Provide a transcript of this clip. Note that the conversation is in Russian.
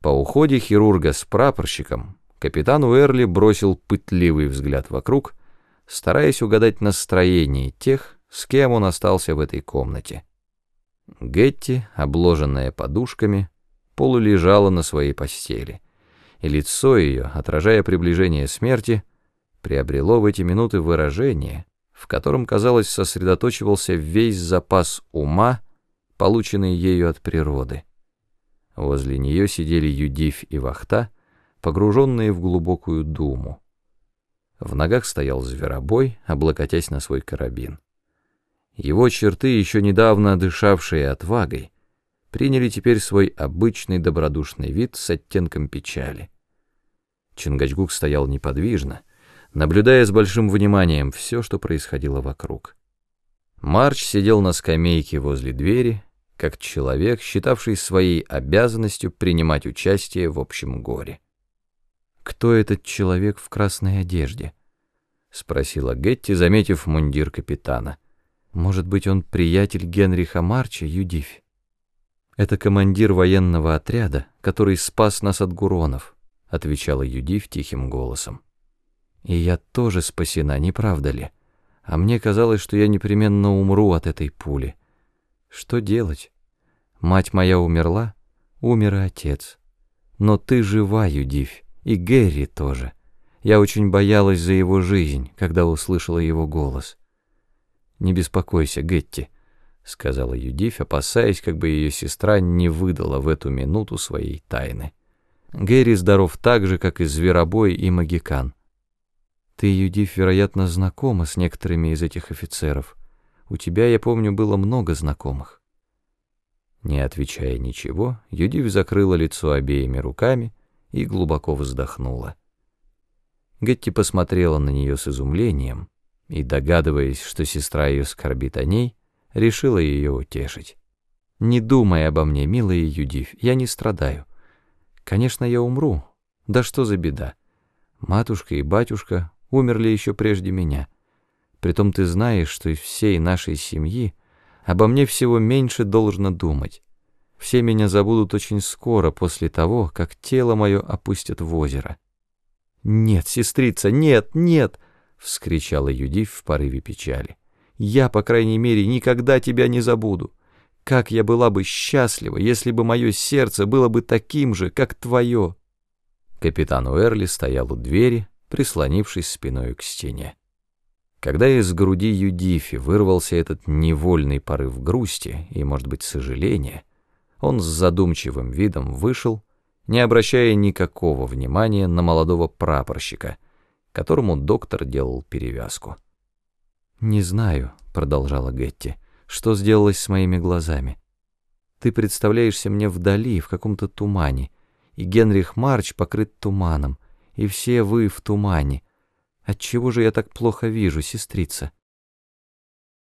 По уходе хирурга с прапорщиком капитан Уэрли бросил пытливый взгляд вокруг, стараясь угадать настроение тех, с кем он остался в этой комнате. Гетти, обложенная подушками, полулежала на своей постели, и лицо ее, отражая приближение смерти, приобрело в эти минуты выражение, в котором, казалось, сосредоточивался весь запас ума, полученный ею от природы. Возле нее сидели Юдив и Вахта, погруженные в глубокую думу. В ногах стоял зверобой, облокотясь на свой карабин. Его черты, еще недавно дышавшие отвагой, приняли теперь свой обычный добродушный вид с оттенком печали. Чингачгук стоял неподвижно, наблюдая с большим вниманием все, что происходило вокруг. Марч сидел на скамейке возле двери, как человек, считавший своей обязанностью принимать участие в общем горе. «Кто этот человек в красной одежде?» — спросила Гетти, заметив мундир капитана. «Может быть, он приятель Генриха Марча, Юдифь?» «Это командир военного отряда, который спас нас от гуронов», — отвечала Юдифь тихим голосом. «И я тоже спасена, не правда ли? А мне казалось, что я непременно умру от этой пули». Что делать? Мать моя умерла, умер и отец. Но ты жива, Юдивь, и Гэри тоже. Я очень боялась за его жизнь, когда услышала его голос. «Не беспокойся, Гетти», — сказала Юдивь, опасаясь, как бы ее сестра не выдала в эту минуту своей тайны. «Гэри здоров так же, как и Зверобой и Магикан. Ты, Юдивь, вероятно, знакома с некоторыми из этих офицеров». У тебя, я помню, было много знакомых». Не отвечая ничего, Юдив закрыла лицо обеими руками и глубоко вздохнула. Гетти посмотрела на нее с изумлением и, догадываясь, что сестра ее скорбит о ней, решила ее утешить. «Не думай обо мне, милая Юдив, я не страдаю. Конечно, я умру. Да что за беда? Матушка и батюшка умерли еще прежде меня». Притом ты знаешь, что из всей нашей семьи обо мне всего меньше должно думать. Все меня забудут очень скоро после того, как тело мое опустят в озеро. «Нет, сестрица, нет, нет!» — вскричала Юдив в порыве печали. «Я, по крайней мере, никогда тебя не забуду. Как я была бы счастлива, если бы мое сердце было бы таким же, как твое!» Капитан Уэрли стоял у двери, прислонившись спиной к стене. Когда из груди Юдифи вырвался этот невольный порыв грусти и, может быть, сожаления, он с задумчивым видом вышел, не обращая никакого внимания на молодого прапорщика, которому доктор делал перевязку. «Не знаю», — продолжала Гетти, — «что сделалось с моими глазами. Ты представляешься мне вдали, в каком-то тумане, и Генрих Марч покрыт туманом, и все вы в тумане, Отчего же я так плохо вижу, сестрица?